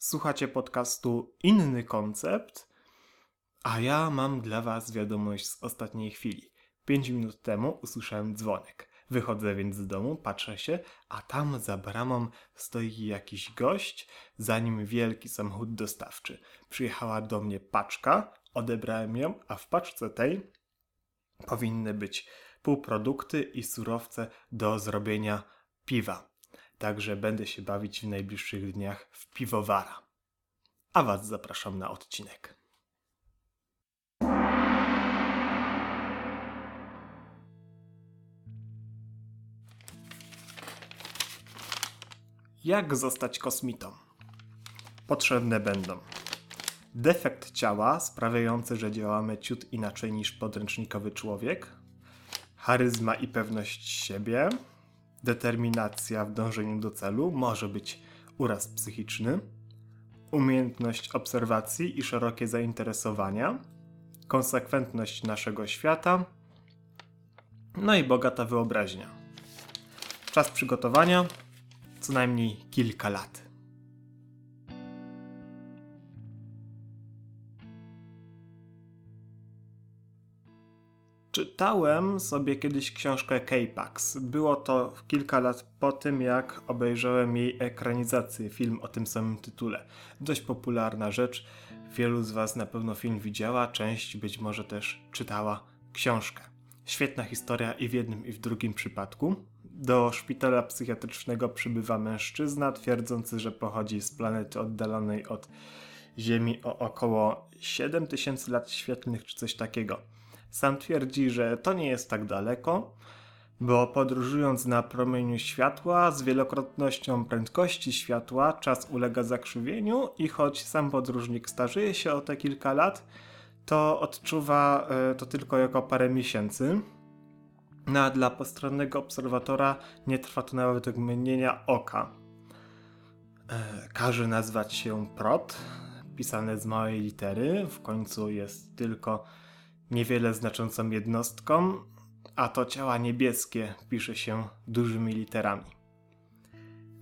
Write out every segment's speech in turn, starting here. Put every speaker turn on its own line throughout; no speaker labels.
Słuchacie podcastu Inny Koncept, a ja mam dla Was wiadomość z ostatniej chwili. Pięć minut temu usłyszałem dzwonek. Wychodzę więc z domu, patrzę się, a tam za bramą stoi jakiś gość, za nim wielki samochód dostawczy. Przyjechała do mnie paczka, odebrałem ją, a w paczce tej powinny być półprodukty i surowce do zrobienia piwa. Także będę się bawić w najbliższych dniach w piwowara. A Was zapraszam na odcinek. Jak zostać kosmitą? Potrzebne będą defekt ciała sprawiający, że działamy ciut inaczej niż podręcznikowy człowiek, charyzma i pewność siebie, determinacja w dążeniu do celu, może być uraz psychiczny, umiejętność obserwacji i szerokie zainteresowania, konsekwentność naszego świata, no i bogata wyobraźnia. Czas przygotowania co najmniej kilka lat. Czytałem sobie kiedyś książkę K-Pax. Było to kilka lat po tym, jak obejrzałem jej ekranizację, film o tym samym tytule. Dość popularna rzecz. Wielu z Was na pewno film widziała, część być może też czytała książkę. Świetna historia i w jednym i w drugim przypadku. Do szpitala psychiatrycznego przybywa mężczyzna, twierdzący, że pochodzi z planety oddalonej od Ziemi o około 7000 lat świetlnych czy coś takiego. Sam twierdzi, że to nie jest tak daleko, bo podróżując na promieniu światła z wielokrotnością prędkości światła czas ulega zakrzywieniu i choć sam podróżnik starzeje się o te kilka lat, to odczuwa e, to tylko jako parę miesięcy. No a dla postronnego obserwatora nie trwa to nawet mgnienia oka. E, każe nazwać się prot, pisane z małej litery, w końcu jest tylko niewiele znaczącą jednostką, a to ciała niebieskie pisze się dużymi literami.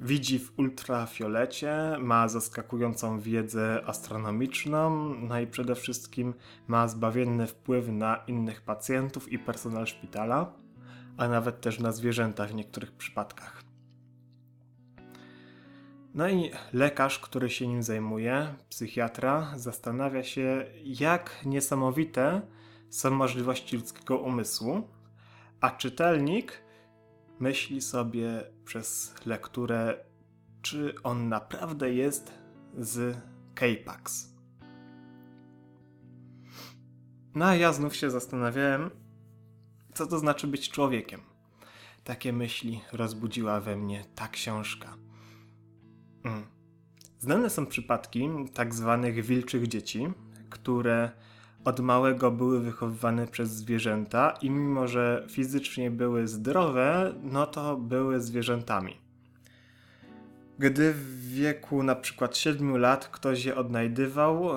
Widzi w ultrafiolecie, ma zaskakującą wiedzę astronomiczną, no i przede wszystkim ma zbawienny wpływ na innych pacjentów i personel szpitala, a nawet też na zwierzęta w niektórych przypadkach. No i lekarz, który się nim zajmuje, psychiatra, zastanawia się, jak niesamowite są możliwości ludzkiego umysłu, a czytelnik myśli sobie przez lekturę, czy on naprawdę jest z K-Pax. No a ja znów się zastanawiałem, co to znaczy być człowiekiem. Takie myśli rozbudziła we mnie ta książka. Mm. Znane są przypadki tak zwanych wilczych dzieci, które od małego były wychowywane przez zwierzęta i mimo, że fizycznie były zdrowe, no to były zwierzętami. Gdy w wieku na przykład 7 lat ktoś je odnajdywał,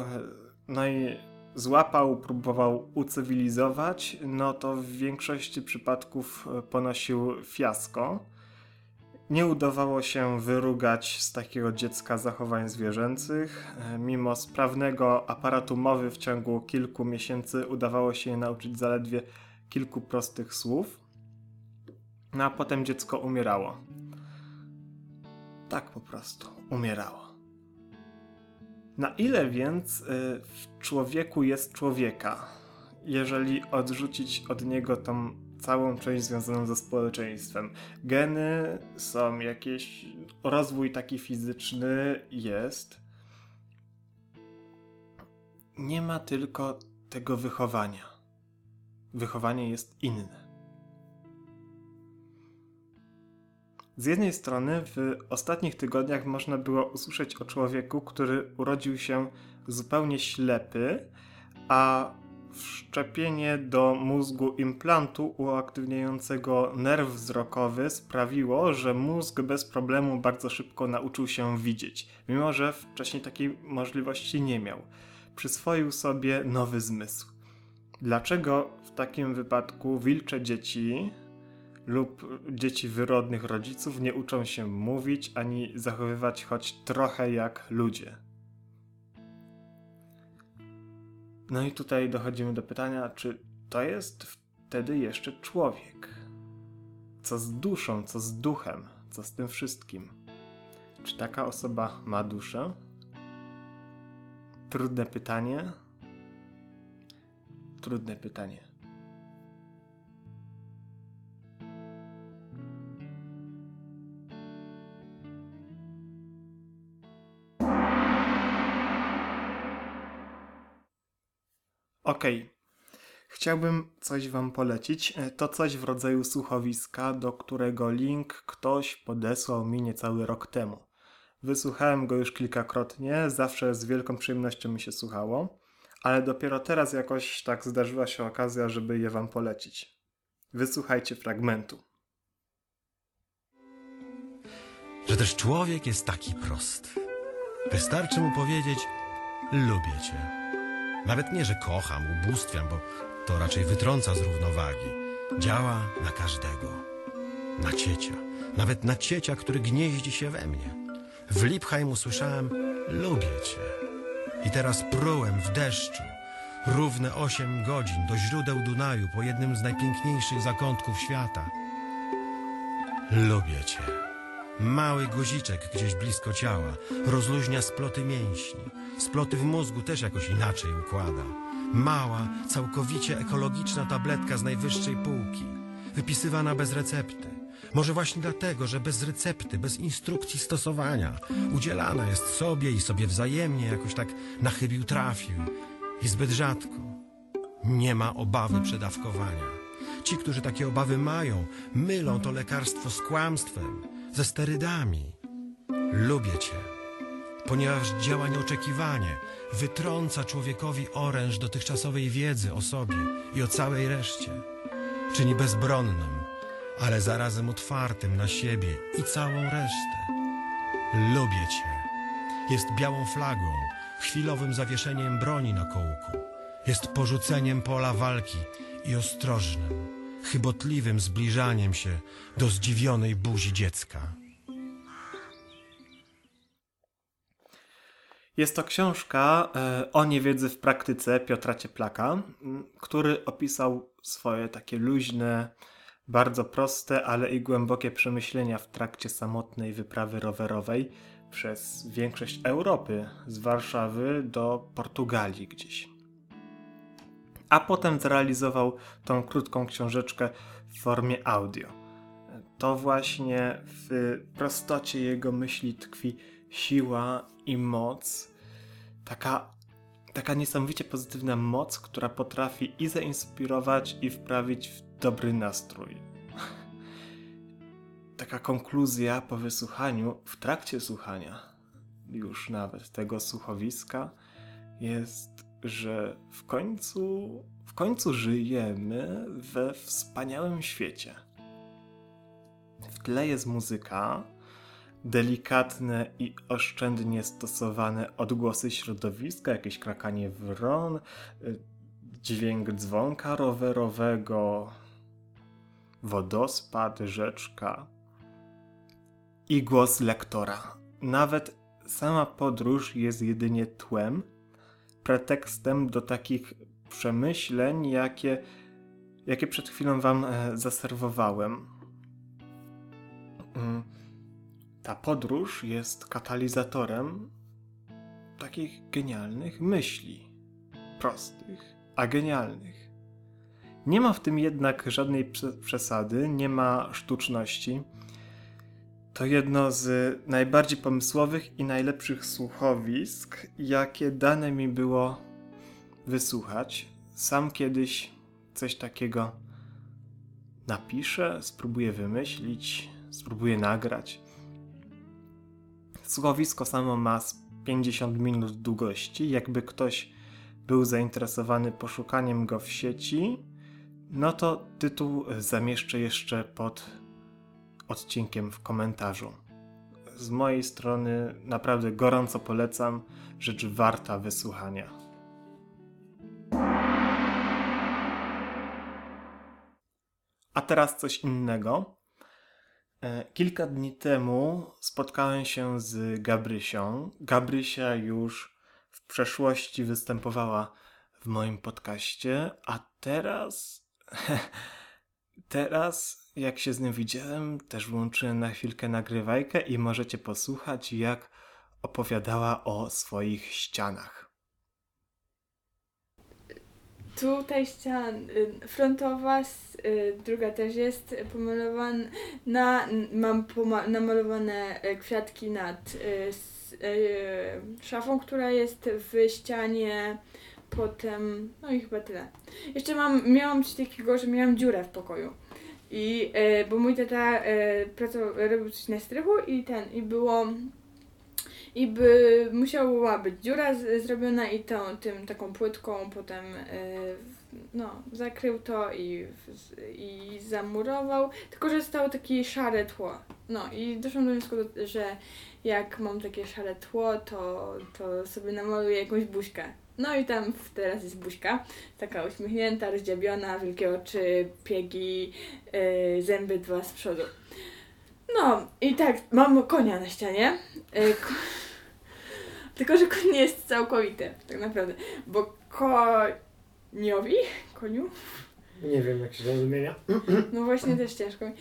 no i złapał, próbował ucywilizować, no to w większości przypadków ponosił fiasko nie udawało się wyrugać z takiego dziecka zachowań zwierzęcych. E, mimo sprawnego aparatu mowy w ciągu kilku miesięcy udawało się je nauczyć zaledwie kilku prostych słów. No a potem dziecko umierało. Tak po prostu umierało. Na ile więc e, w człowieku jest człowieka, jeżeli odrzucić od niego tą całą część związaną ze społeczeństwem. Geny są jakieś, rozwój taki fizyczny jest. Nie ma tylko tego wychowania. Wychowanie jest inne. Z jednej strony, w ostatnich tygodniach można było usłyszeć o człowieku, który urodził się zupełnie ślepy, a Wszczepienie do mózgu implantu uaktywniającego nerw wzrokowy sprawiło, że mózg bez problemu bardzo szybko nauczył się widzieć, mimo że wcześniej takiej możliwości nie miał. Przyswoił sobie nowy zmysł. Dlaczego w takim wypadku wilcze dzieci lub dzieci wyrodnych rodziców nie uczą się mówić ani zachowywać choć trochę jak ludzie? No i tutaj dochodzimy do pytania, czy to jest wtedy jeszcze człowiek? Co z duszą, co z duchem, co z tym wszystkim? Czy taka osoba ma duszę? Trudne pytanie. Trudne pytanie. Okay. Chciałbym coś Wam polecić. E, to coś w rodzaju słuchowiska, do którego link ktoś podesłał mi niecały rok temu. Wysłuchałem go już kilkakrotnie, zawsze z wielką przyjemnością mi się słuchało, ale dopiero teraz jakoś tak zdarzyła się okazja, żeby je Wam polecić. Wysłuchajcie fragmentu.
Że też człowiek jest taki prosty. Wystarczy mu powiedzieć: Lubię cię. Nawet nie, że kocham, ubóstwiam, bo to raczej wytrąca z równowagi. Działa na każdego. Na ciecia. Nawet na ciecia, który gnieździ się we mnie. W Lipheim usłyszałem, lubię cię. I teraz prułem w deszczu. Równe osiem godzin do źródeł Dunaju po jednym z najpiękniejszych zakątków świata. Lubię cię. Mały guziczek gdzieś blisko ciała rozluźnia sploty mięśni. Sploty w mózgu też jakoś inaczej układa. Mała, całkowicie ekologiczna tabletka z najwyższej półki, wypisywana bez recepty. Może właśnie dlatego, że bez recepty, bez instrukcji stosowania, udzielana jest sobie i sobie wzajemnie, jakoś tak na chybił trafił i zbyt rzadko. Nie ma obawy przedawkowania. Ci, którzy takie obawy mają, mylą to lekarstwo z kłamstwem, ze sterydami. Lubię cię, ponieważ działa nieoczekiwanie, wytrąca człowiekowi oręż dotychczasowej wiedzy o sobie i o całej reszcie. Czyni bezbronnym, ale zarazem otwartym na siebie i całą resztę. Lubię cię. Jest białą flagą, chwilowym zawieszeniem broni na kołku. Jest porzuceniem pola walki i ostrożnym, chybotliwym zbliżaniem się do zdziwionej buzi dziecka.
Jest to książka e, o niewiedzy w praktyce Piotra Cieplaka, który opisał swoje takie luźne, bardzo proste, ale i głębokie przemyślenia w trakcie samotnej wyprawy rowerowej przez większość Europy, z Warszawy do Portugalii gdzieś. A potem zrealizował tą krótką książeczkę w formie audio. To właśnie w prostocie jego myśli tkwi siła i moc, taka, taka niesamowicie pozytywna moc, która potrafi i zainspirować, i wprawić w dobry nastrój. Taka konkluzja po wysłuchaniu, w trakcie słuchania, już nawet tego słuchowiska, jest, że w końcu, w końcu żyjemy we wspaniałym świecie. W tle jest muzyka, delikatne i oszczędnie stosowane odgłosy środowiska, jakieś krakanie wron, y, dźwięk dzwonka rowerowego, wodospad, rzeczka i głos lektora. Nawet sama podróż jest jedynie tłem, pretekstem do takich przemyśleń, jakie, jakie przed chwilą Wam e, zaserwowałem. Mm ta podróż jest katalizatorem takich genialnych myśli. Prostych, a genialnych. Nie ma w tym jednak żadnej przesady, nie ma sztuczności. To jedno z najbardziej pomysłowych i najlepszych słuchowisk, jakie dane mi było wysłuchać. Sam kiedyś coś takiego napiszę, spróbuję wymyślić, spróbuję nagrać. Słuchowisko samo ma 50 minut długości. Jakby ktoś był zainteresowany poszukaniem go w sieci, no to tytuł zamieszczę jeszcze pod odcinkiem w komentarzu. Z mojej strony naprawdę gorąco polecam, rzecz warta wysłuchania. A teraz coś innego. E, kilka dni temu spotkałem się z Gabrysią. Gabrysia już w przeszłości występowała w moim podcaście, a teraz. teraz, jak się z nim widziałem, też włączyłem na chwilkę nagrywajkę i możecie posłuchać, jak opowiadała o swoich ścianach.
Tutaj ściana y, frontowa, y, druga też jest pomalowana. Mam poma- namalowane y, kwiatki nad szafą, która jest w ścianie. Potem, no i chyba tyle. Jeszcze mam, miałam coś takiego, że miałam dziurę w pokoju. I, y, bo mój tata y, pracował, robił coś na strychu i ten, i było, i by musiała być dziura z, zrobiona i tą, tym taką płytką potem y, no, zakrył to i, i zamurował, tylko że stało takie szare tło. No i doszłam do wniosku, że jak mam takie szare tło, to, to sobie namaluję jakąś buźkę. No i tam teraz jest buźka, taka uśmiechnięta, rozdziabiona, wielkie oczy, piegi, yy, zęby dwa z przodu. No i tak, mam konia na ścianie. Yy, ko- tylko, że koń nie jest całkowity, tak naprawdę, bo koniowi, koniu,
Nie wiem, jak się to odmienia.
no właśnie też ciężko. Y,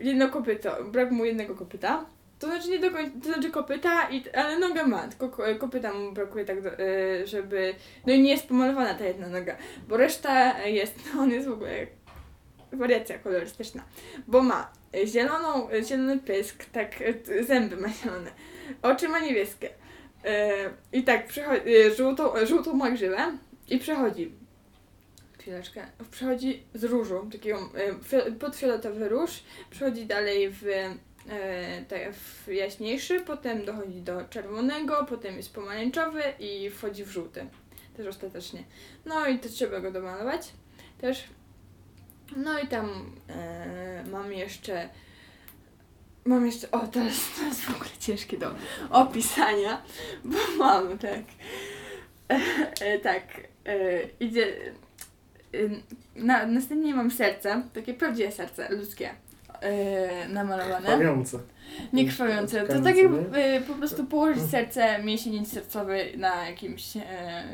jedno kopyto, brak mu jednego kopyta. To znaczy nie do końca, to znaczy kopyta, i, ale noga ma, tylko ko- kopyta mu brakuje tak, do, y, żeby... No i nie jest pomalowana ta jedna noga, bo reszta jest, no on jest w ogóle wariacja kolorystyczna, bo ma zieloną, zielony pysk, tak, y, zęby ma zielone, oczy ma niebieskie y, i tak przychodzi, żółtą, żółtą ma grzywę i przechodzi. Chwileczkę, przechodzi z różu, takiego e, fio- podfioletowy róż, przechodzi dalej w, e, jaśniejszy, potem dochodzi do czerwonego, potem jest pomarańczowy i wchodzi w żółty, też ostatecznie. No i to trzeba go domalować też. No i tam e, mam jeszcze Mam jeszcze, o teraz to jest w ogóle ciężkie do opisania, bo mam tak, e, e, tak, e, idzie, Ym, na, następnie mam serce, takie prawdziwe serce ludzkie yy, namalowane,
Krwawiące.
nie krwawiące. To tak jak yy, po prostu położyć serce, mięsień sercowy na jakimś yy,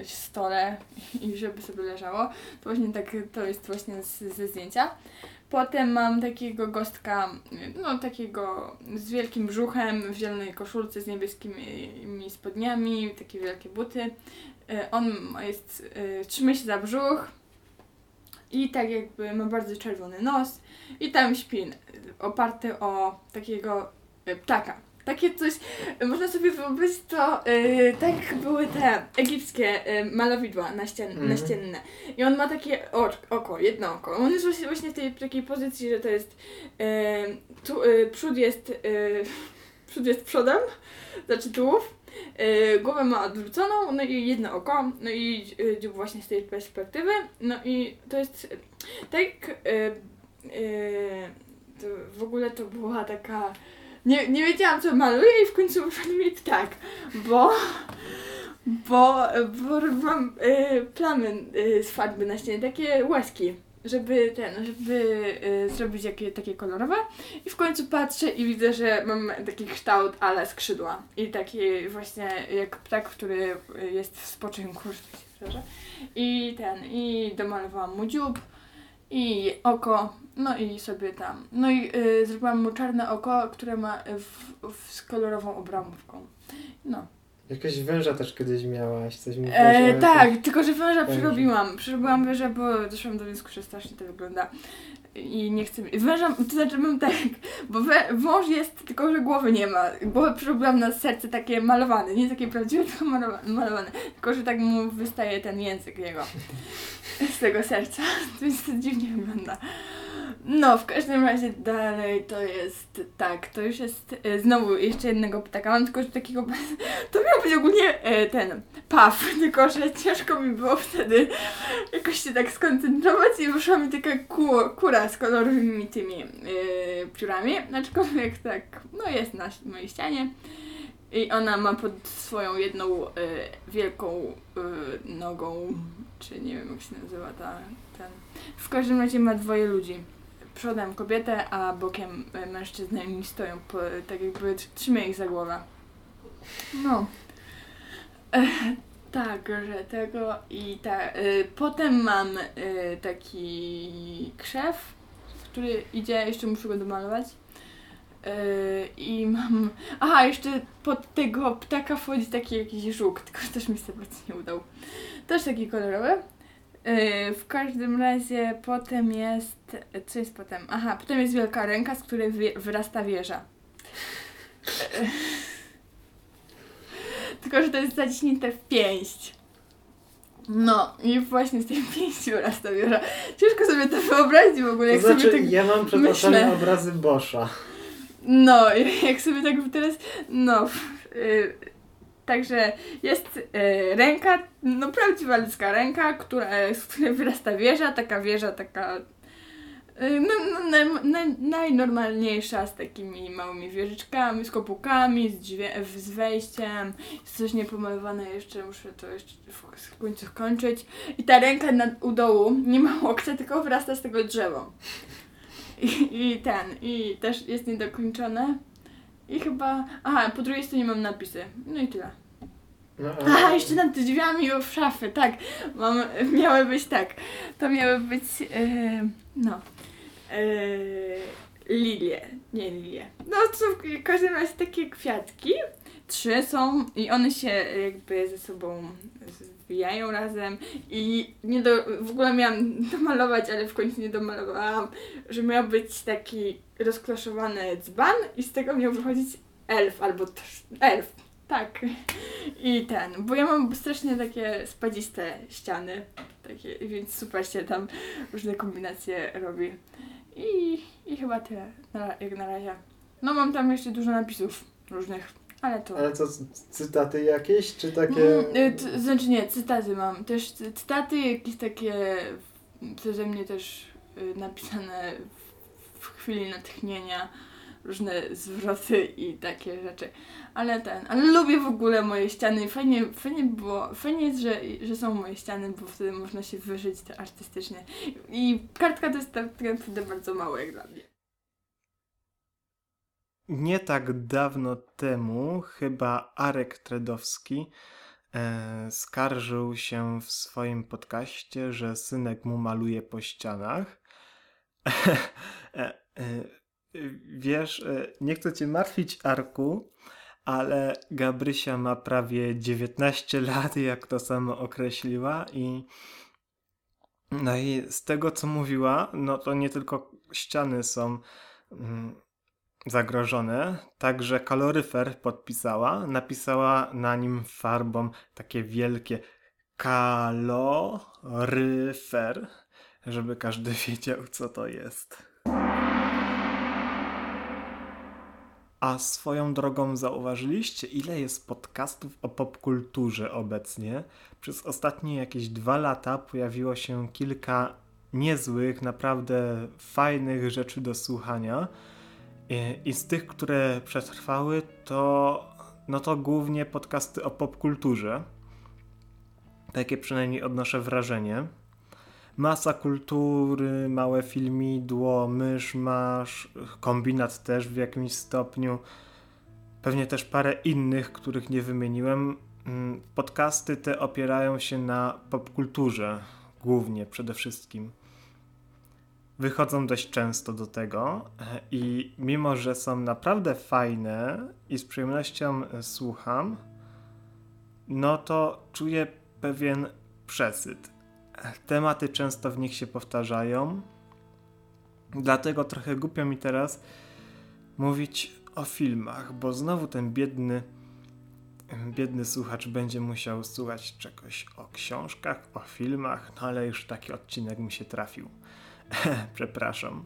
stole i żeby sobie leżało. To właśnie tak, to jest właśnie z, ze zdjęcia. Potem mam takiego gostka, no takiego z wielkim brzuchem, w zielonej koszulce z niebieskimi spodniami, takie wielkie buty. On jest, trzyma się za brzuch, i tak jakby ma bardzo czerwony nos i tam śpi oparty o takiego y, ptaka. Takie coś, można sobie wyobrazić to, y, tak były te egipskie y, malowidła naścien,
Mhm.
naścienne. I on ma takie oko, jedno oko. On jest właśnie, właśnie w tej takiej pozycji, że to jest, tu, przód jest, przód jest przodem, znaczy tułów, y, głowę ma odwróconą, no i jedno oko, no i y, dziób właśnie z tej perspektywy, no i to jest tak, y, y, to w ogóle to była taka, nie, nie wiedziałam co maluję i w końcu wyszedł mi ptak, bo, bo, bo y, plamy z farby na ścianie, takie łaski. Żeby ten, żeby y, zrobić jakie, takie kolorowe i w końcu patrzę i widzę, że mam taki kształt ale skrzydła. I taki właśnie jak ptak, który jest w spoczynku, że tak się wyrażę. I ten, i domalowałam mu dziób i oko, no i sobie tam. No i y, zrobiłam mu czarne oko, które ma w, w, z kolorową obramówką. No.
Jakiegoś węża też kiedyś miałaś, coś mi
E, tak, tylko że węża
Węża.
przerobiłam. Przerobiłam węża, bo doszłam do wniosku, że strasznie to wygląda. I nie chcę. Węża, to znaczy mam tak, bo wąż jest, tylko że głowy nie ma. Głowę przerobiłam na serce takie malowane, nie takie prawdziwe, tylko malowane, malowane. Tylko że tak mu wystaje ten język jego z tego serca. Więc to dziwnie wygląda. No, w każdym razie dalej to jest tak, to już jest e, znowu jeszcze jednego ptaka. Mam tylko że takiego to miał być ogólnie e, ten paw, tylko że ciężko mi było wtedy jakoś się tak skoncentrować i wyszła mi taka ku, kura z kolorowymi tymi e, piórami, aczkolwiek tak, no jest na mojej ścianie i ona ma pod swoją jedną e, wielką e, nogą, czy nie wiem jak się nazywa ta, ten, w każdym razie ma dwoje ludzi. Przodem kobietę, a bokiem e, mężczyznę i stoją po, tak jakby trz- trzyma ich za głowę. No. E, tak, że tego i tak. Y, potem mam y, taki krzew, który idzie, jeszcze muszę go domalować. Y, I mam. Aha, jeszcze pod tego ptaka wchodzi taki jakiś żuk, tylko też mi się bardzo nie udał. Też taki kolorowy. Y, w każdym razie potem jest. Co jest potem? Aha, potem jest wielka ręka, z której wy, wyrasta wieża. Tylko, że to jest zaciśnięte w pięść. No, i właśnie z tej pięści wyrasta wieża. Ciężko sobie to wyobrazić w ogóle,
To
jak
znaczy,
sobie tak
ja mam oczami obrazy Boscha.
No, jak sobie tak teraz. No. y, Także jest y, ręka, no prawdziwa ludzka ręka, która, z której wyrasta wieża, taka wieża, taka y, no, no, naj, naj, najnormalniejsza z takimi małymi wieżyczkami, z kopukami, z, z wejściem, jest coś niepomalowane jeszcze, muszę to jeszcze w, końcu skończyć. I ta ręka na, u dołu nie ma łokcia, tylko wyrasta z tego drzewo. I, I ten, i też jest niedokończone. I chyba. Aha, po drugiej stronie mam napisy. No i tyle.
No,
Aha, jeszcze nad drzwiami w szafy, tak. Mam, miały być tak. To miały być. E, no. E, lilie. Nie lilie. No to w każdym razie takie kwiatki. Trzy są i one się jakby ze sobą zwijają razem i nie do, w ogóle miałam domalować, ale w końcu nie domalowałam, że miał być taki rozklaszowany dzban i z tego miał wychodzić elf albo też elf. Tak. I ten, bo ja mam strasznie takie spadziste ściany, takie, więc super się tam różne kombinacje robi. I, i chyba tyle, na, jak na razie. No mam tam jeszcze dużo napisów różnych, ale to...
Ale co, cytaty jakieś, czy takie...
Mm, y, znaczy nie, cytaty mam. Też cy- cytaty jakieś takie przeze mnie też y, napisane w, chwili natchnienia, różne zwroty i takie rzeczy. Ale ten, ale lubię w ogóle moje ściany. Fajnie, fajnie było, fajnie jest, że, że są moje ściany, bo wtedy można się wyżyć te artystycznie. I kartka to jest tak tak naprawdę bardzo mało jak dla mnie.
Nie tak dawno temu chyba Arek Tredowski e, skarżył się w swoim podcaście, że synek mu maluje po ścianach. e, e, wiesz, e, nie chcę cię martwić, Arku, ale Gabrysia ma prawie 19 lat, jak to samo określiła i no i z tego, co mówiła, no to nie tylko ściany są mm, zagrożone, także kaloryfer podpisała, napisała na nim farbą takie wielkie kaloryfer, żeby każdy wiedział, co to jest. A swoją drogą zauważyliście, ile jest podcastów o popkulturze obecnie? Przez ostatnie jakieś dwa lata pojawiło się kilka niezłych, naprawdę fajnych rzeczy do słuchania. I, z tych, które przetrwały, to no to głównie podcasty o popkulturze. Takie przynajmniej odnoszę wrażenie. Masa kultury, małe filmidło, mysz, masz, kombinat też w jakimś stopniu. Pewnie też parę innych, których nie wymieniłem. Mm, Podcasty te opierają się na popkulturze, głównie przede wszystkim wychodzą dość często do tego e, i mimo, że są naprawdę fajne i z przyjemnością e, słucham, no to czuję pewien przesyt. Tematy często w nich się powtarzają, dlatego trochę głupio mi teraz mówić o filmach, bo znowu ten biedny biedny słuchacz będzie musiał słuchać czegoś o książkach, o filmach, no ale już taki odcinek mi się trafił. Przepraszam.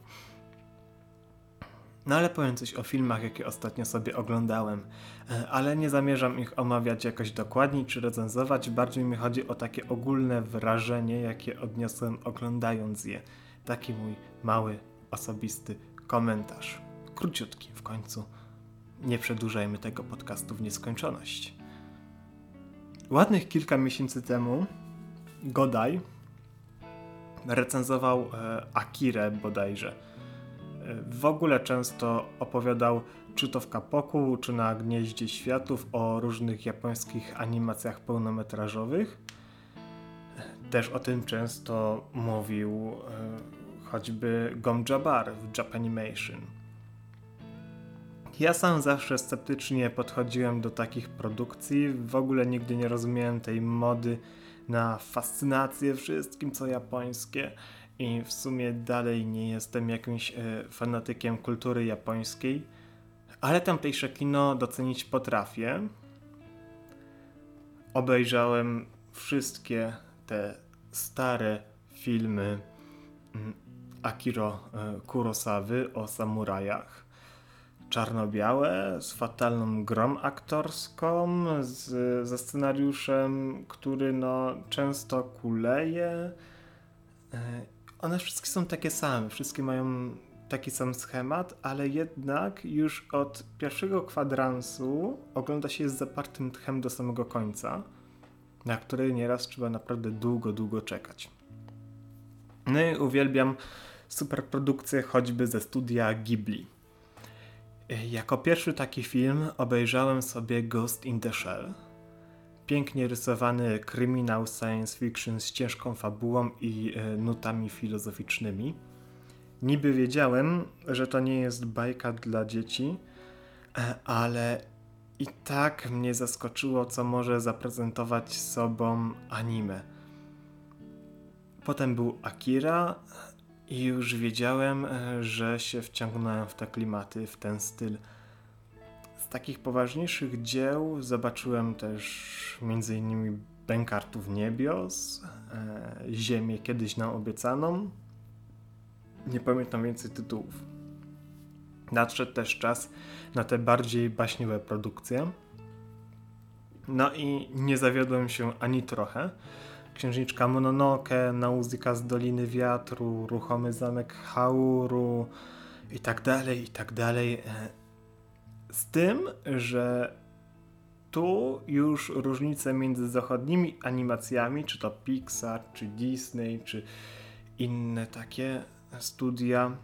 No ale powiem coś o filmach, jakie ostatnio sobie oglądałem. E, Ale nie zamierzam ich omawiać jakoś dokładniej czy recenzować. Bardziej mi chodzi o takie ogólne wrażenie, jakie odniosłem oglądając je. Taki mój mały, osobisty komentarz. Króciutki w końcu. Nie przedłużajmy tego podcastu w nieskończoność. Ładnych kilka miesięcy temu Godaj recenzował e, Akirę bodajże. W ogóle często opowiadał czy to w Kapoku, czy na Gnieździe Światów o różnych japońskich animacjach pełnometrażowych. Też o tym często mówił e, choćby Gom Jabbar w Japanimation. Ja sam zawsze sceptycznie podchodziłem do takich produkcji. W ogóle nigdy nie rozumiałem tej mody na fascynację wszystkim, co japońskie. I w sumie dalej nie jestem jakimś e, fanatykiem kultury japońskiej, ale tamtejsze kino docenić potrafię. Obejrzałem wszystkie te stare filmy mm, Akiro e, Kurosawy o samurajach czarno-białe, z fatalną grą aktorską, z, ze scenariuszem, który no często kuleje. E, one wszystkie są takie same, wszystkie mają taki sam schemat, ale jednak już od pierwszego kwadransu ogląda się z zapartym tchem do samego końca, na który nieraz trzeba naprawdę długo, długo czekać. No i uwielbiam superprodukcje choćby ze studia Ghibli. Jako pierwszy taki film obejrzałem sobie Ghost in the Shell. Pięknie rysowany kryminał science fiction z ciężką fabułą i e, nutami filozoficznymi. Niby wiedziałem, że to nie jest bajka dla dzieci, e, ale i tak mnie zaskoczyło, co może zaprezentować sobą anime. Potem był Akira, i już wiedziałem, e, że się wciągnąłem w te klimaty, w ten styl. Z takich poważniejszych dzieł zobaczyłem też m.in. Bękartów Niebios, e, Ziemię kiedyś nam obiecaną. Nie pamiętam więcej tytułów. Nadszedł też czas na te bardziej baśniowe produkcje. No i nie zawiodłem się ani trochę. Księżniczka Mononoke, Nauzyka z Doliny Wiatru, Ruchomy Zamek Hauru i tak dalej, i tak dalej. E, z tym, że tu już różnice między zachodnimi animacjami, czy to Pixar, czy Disney, czy inne takie studia,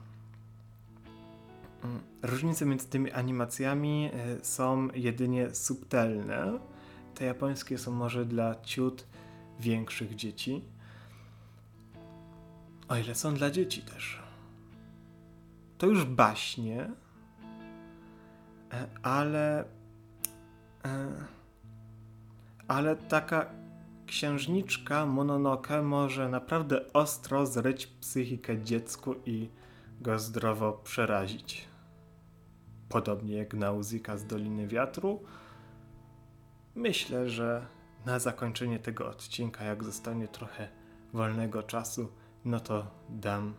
mm, różnice między tymi animacjami e, są jedynie subtelne. Te japońskie są może dla ciut większych dzieci. O ile są dla dzieci też. To już baśnie, e, ale. E, ale taka księżniczka Mononoke może naprawdę ostro zryć psychikę dziecku i go zdrowo przerazić. Podobnie jak Nauzika z Doliny Wiatru. Myślę, że na zakończenie tego odcinka, jak zostanie trochę wolnego czasu, no to dam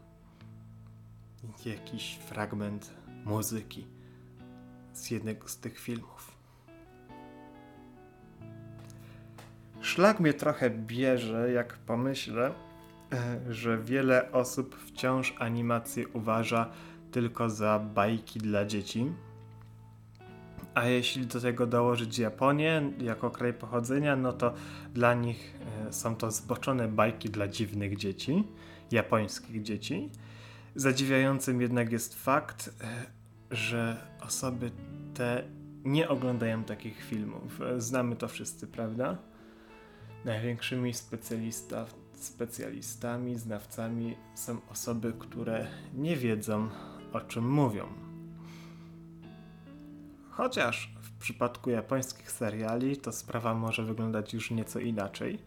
jakiś fragment muzyki z jednego z tych filmów. Szlak mnie trochę bierze, jak pomyślę, e, że wiele osób wciąż animację uważa tylko za bajki dla dzieci a jeśli do tego dołożyć Japonię jako kraj pochodzenia, no to dla nich e, są to zboczone bajki dla dziwnych dzieci, japońskich dzieci. Zadziwiającym jednak jest fakt, e, że osoby te nie oglądają takich filmów. E, znamy to wszyscy, prawda? Największymi specjalista, specjalistami, znawcami są osoby, które nie wiedzą o czym mówią Chociaż w przypadku japońskich seriali to sprawa może wyglądać już nieco inaczej.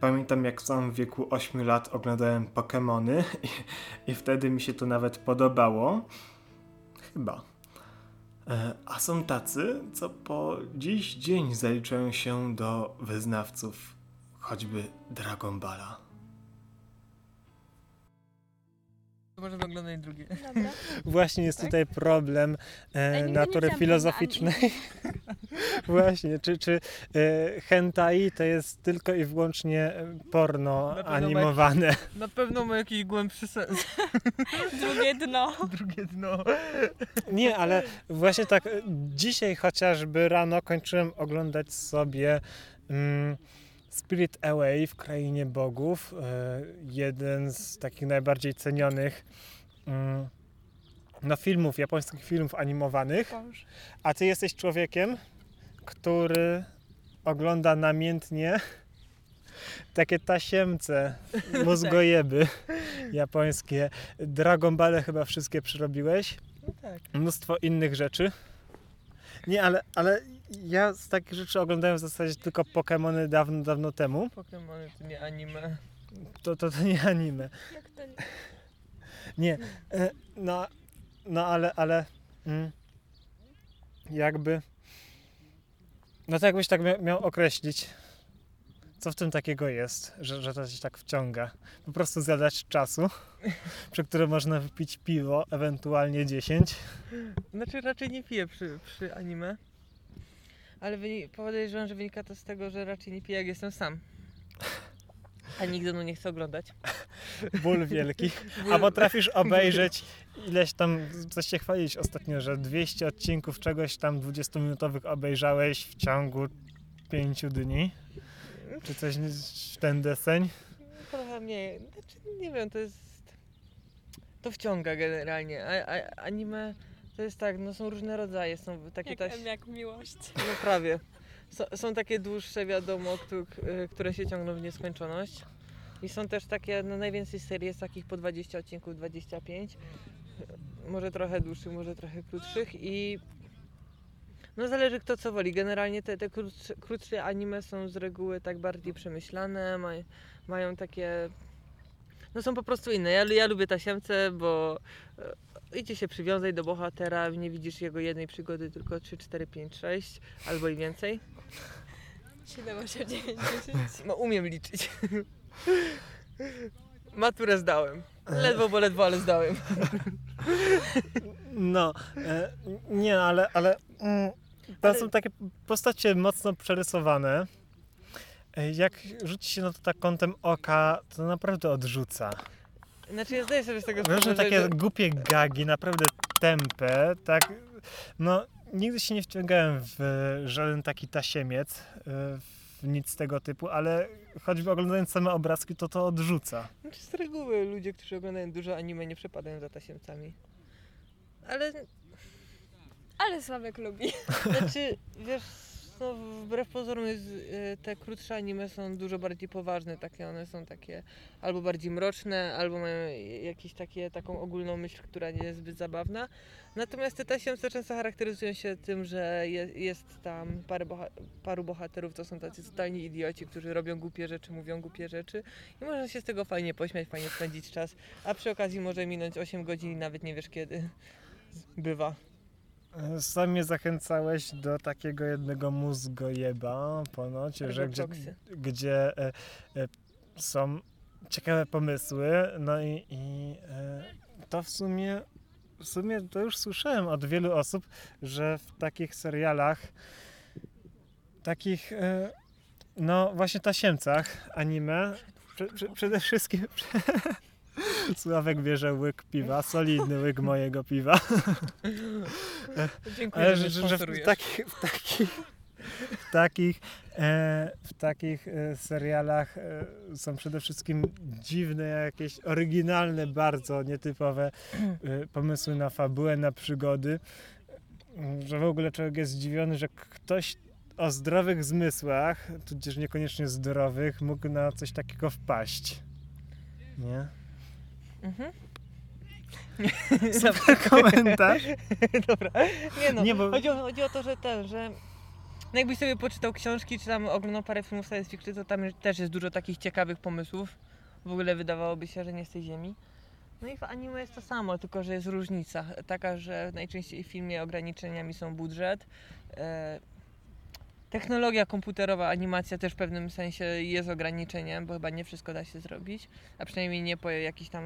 Pamiętam jak w samym wieku 8 lat oglądałem Pokémony i, i wtedy mi się to nawet podobało. Chyba. E, a są tacy, co po dziś dzień zaliczają się do wyznawców choćby Dragon Balla.
Możemy oglądać drugie.
Dobra.
Właśnie jest tutaj problem e,
nigdy nie
natury filozoficznej. Właśnie, czy, czy e, hentai to jest tylko i wyłącznie e, porno
Na pewno
animowane?
Na pewno ma jakiś głębszy sens.
Drugie dno.
Drugie dno.
Nie, ale właśnie tak e, dzisiaj chociażby rano kończyłem oglądać sobie mm, Spirit Away w Krainie Bogów. E, jeden z takich najbardziej cenionych mm,
no, filmów, japońskich filmów animowanych, a ty jesteś człowiekiem, który ogląda namiętnie takie tasiemce, mózgojeby japońskie. Dragon Ball chyba wszystkie przerobiłeś.
No tak.
mnóstwo innych rzeczy. Nie, ale, ale ja z takich rzeczy oglądałem w zasadzie tylko Pokémony dawno, dawno temu.
Pokémony to nie anime.
To, to, to nie anime.
Jak to nie...
Nie, e, no, no ale, ale mm, jakby, no to jakbyś tak mia- miał określić, co w tym takiego jest, że, że to się tak wciąga. Po prostu zadać czasu, przy którym można wypić piwo, ewentualnie 10.
Znaczy raczej nie piję przy, przy anime. Ale podejrzewam, że wynika to z tego, że raczej nie piję jak jestem sam. A ze mną nie chce oglądać.
Ból wielki. A potrafisz obejrzeć ileś tam, coś się chwalić ostatnio, że 200 odcinków czegoś tam 20-minutowych obejrzałeś w ciągu 5 dni? Czy coś w ten deseń?
Trochę mniej. Znaczy, nie wiem, to jest... To wciąga generalnie. A, a, anime to jest tak, no są różne rodzaje. Są takie
Jak,
taś...
jak miłość.
No prawie. Są, są takie dłuższe, wiadomo, k- które się ciągną w nieskończoność. I są też takie, no najwięcej serii jest takich po 20 odcinków, 25. Może trochę dłuższych, może trochę krótszych i no zależy kto co woli. Generalnie te, te krótsze, krótsze anime są z reguły tak bardziej przemyślane, maj, mają takie... No są po prostu inne. Ja, ja lubię tasiemce, bo e, idzie się przywiązać do bohatera, nie widzisz jego jednej przygody, tylko 3, 4, 5, 6 albo i więcej.
7, 8, 9, 10.
No umiem liczyć. Maturę zdałem. Ledwo, bo ledwo, ale zdałem.
No, e, nie, ale, ale mm, tam są takie postacie mocno przerysowane. E, Jak rzuci się na to tak kątem oka, to naprawdę odrzuca.
Znaczy ja zdaję sobie z tego
Różne
sprawę,
takie
że...
głupie gagi, naprawdę tępe, tak, no nigdy się nie wciągałem w żaden taki tasiemiec, e, w nic tego typu, ale choćby oglądając same obrazki, to to odrzuca.
Znaczy z reguły ludzie, którzy oglądają dużo anime nie przepadają za tasiemcami. Ale
Ale Sławek lubi.
Znaczy, wiesz, no wbrew pozorom jest, y, te krótsze anime są dużo bardziej poważne, takie one są takie albo bardziej mroczne, albo mają jakieś takie, taką ogólną myśl, która nie jest zbyt zabawna. Natomiast te tasiemce często charakteryzują się tym, że je, jest tam parę boha- paru bohaterów, to są tacy totalni idioci, którzy robią głupie rzeczy, mówią głupie rzeczy i można się z tego fajnie pośmiać, fajnie spędzić czas, a przy okazji może minąć 8 godzin i nawet nie wiesz kiedy. Bywa.
Sam mnie zachęcałeś do takiego jednego mózgojeba ponoć, że gdzie, gdzie e, e, są ciekawe pomysły, no i, i e, to w sumie, w sumie to już słyszałem od wielu osób, że w takich serialach, takich, e, no właśnie tasiemcach anime, prze, prze, przede wszystkim Sławek bierze łyk piwa, solidny łyk mojego piwa.
Dziękuję,
Ale
że,
że, że w takich, w takich, w takich, e, w takich e, serialach e, są przede wszystkim dziwne, jakieś oryginalne, bardzo nietypowe e, pomysły na fabułę, na przygody, że w ogóle człowiek jest zdziwiony, że ktoś o zdrowych zmysłach, tudzież niekoniecznie zdrowych, mógł na coś takiego wpaść. Nie?
Mhm.
Super komentarz.
Dobra. Nie no,
Nie, bo-
chodzi, o, chodzi o to, że ten, że no jakbyś sobie poczytał książki, czy tam oglądał parę filmów science fiction, to tam też jest dużo takich ciekawych pomysłów. W ogóle wydawałoby się, że nie z tej ziemi. No i w anime jest to samo, tylko że jest różnica. Taka, że najczęściej w filmie ograniczeniami są budżet. Technologia komputerowa, animacja też w pewnym sensie jest ograniczeniem, bo chyba nie wszystko da się zrobić. A przynajmniej nie po jakichś tam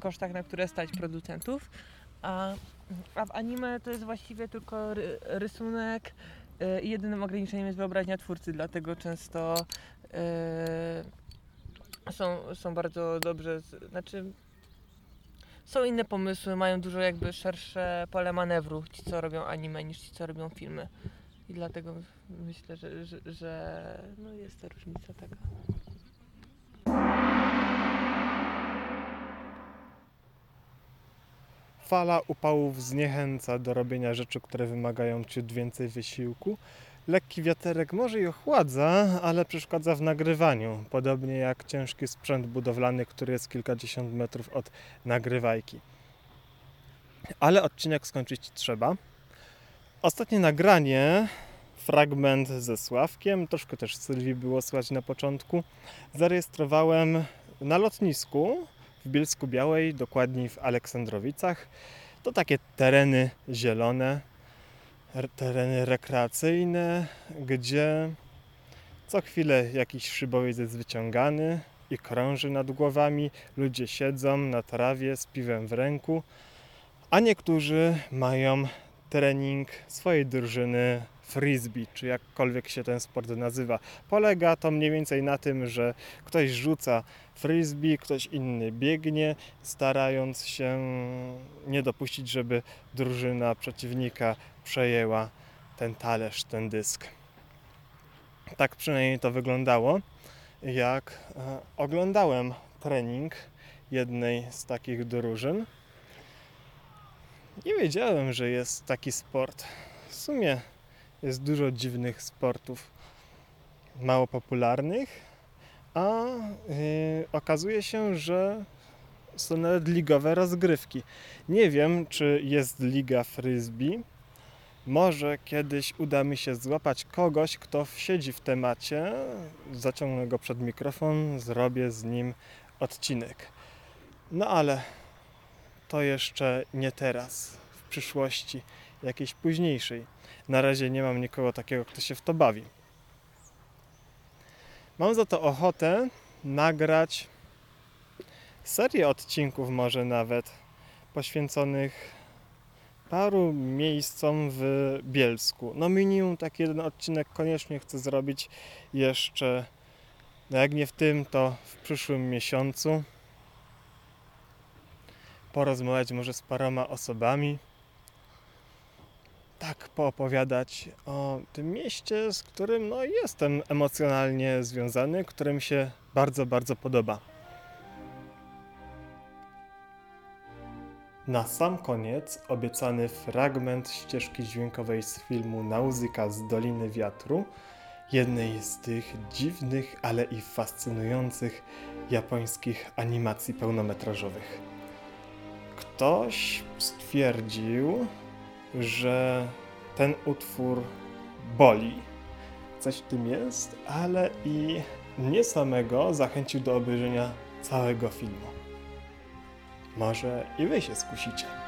kosztach, na które stać producentów. A a w anime to jest właściwie tylko ry, rysunek y, i jedynym ograniczeniem jest wyobraźnia twórcy, dlatego często y, są, są bardzo dobrze, z- znaczy są inne pomysły, mają dużo jakby szersze pole manewru ci co robią anime niż ci co robią filmy. I dlatego myślę, że, że, że no jest ta różnica taka.
fala upałów zniechęca do robienia rzeczy, które wymagają ciut więcej wysiłku. Lekki wiaterek może i ochładza, ale przeszkadza w nagrywaniu, podobnie jak ciężki sprzęt budowlany, który jest kilkadziesiąt metrów od nagrywajki. Ale odcinek skończyć trzeba. Ostatnie nagranie, fragment ze Sławkiem, troszkę też Sylwii było słychać na początku, zarejestrowałem na lotnisku w Bielsku Białej, dokładniej w Aleksandrowicach. To takie tereny zielone, tereny rekreacyjne, gdzie co chwilę jakiś szybowiec jest wyciągany i krąży nad głowami. Ludzie siedzą na trawie z piwem w ręku, a niektórzy mają trening swojej drużyny frisbee, czy jakkolwiek się ten sport nazywa. Polega to mniej więcej na tym, że ktoś rzuca frisbee, ktoś inny biegnie, starając się nie dopuścić, żeby drużyna przeciwnika przejęła ten talerz, ten dysk. Tak przynajmniej to wyglądało, jak e, oglądałem trening jednej z takich drużyn. Nie wiedziałem, że jest taki sport. W sumie jest dużo dziwnych sportów, mało popularnych, a yy, okazuje się, że są nawet ligowe rozgrywki. Nie wiem, czy jest liga frisbee. Może kiedyś uda mi się złapać kogoś, kto siedzi w temacie, zaciągnę go przed mikrofon, zrobię z nim odcinek. No ale to jeszcze nie teraz, w przyszłości, jakiejś późniejszej. Na razie nie mam nikogo takiego, kto się w to bawi. Mam za to ochotę nagrać serię odcinków, może nawet poświęconych paru miejscom w Bielsku. No minimum taki jeden odcinek koniecznie chcę zrobić jeszcze, no jak nie w tym, to w przyszłym miesiącu. Porozmawiać może z paroma osobami. Tak poopowiadać o tym mieście, z którym no, jestem emocjonalnie związany, którym się bardzo, bardzo podoba. Na sam koniec obiecany fragment ścieżki dźwiękowej z filmu Nauzyka z Doliny Wiatru, jednej z tych dziwnych, ale i fascynujących japońskich animacji pełnometrażowych. Ktoś stwierdził, że ten utwór boli. Coś w tym jest, ale i mnie samego zachęcił do obejrzenia całego filmu. Może i wy się skusicie.